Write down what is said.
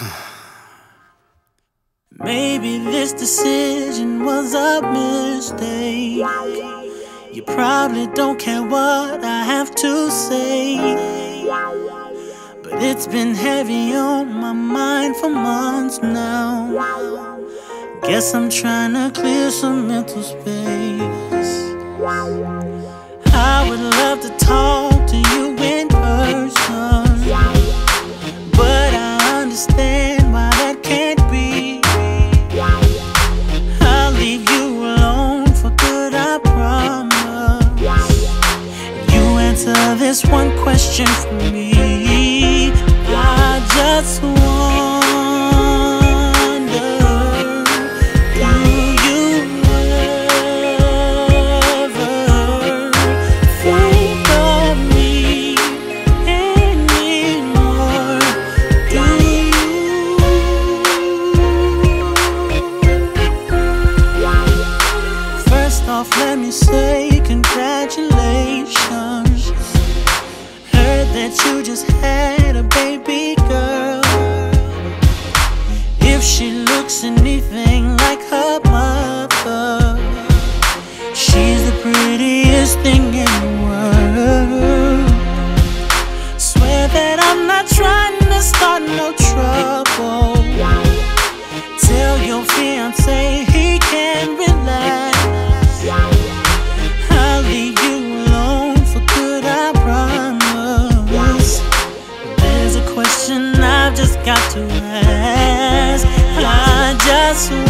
Maybe this decision was a mistake. You probably don't care what I have to say. But it's been heavy on my mind for months now. Guess I'm trying to clear some mental space. I would love to talk to you leave you alone for good, I promise. You answer this one question for me. I just that you just had a baby girl. If she looks anything like her mother, she's the prettiest thing in the world. Swear that I'm not trying to start no trouble. Question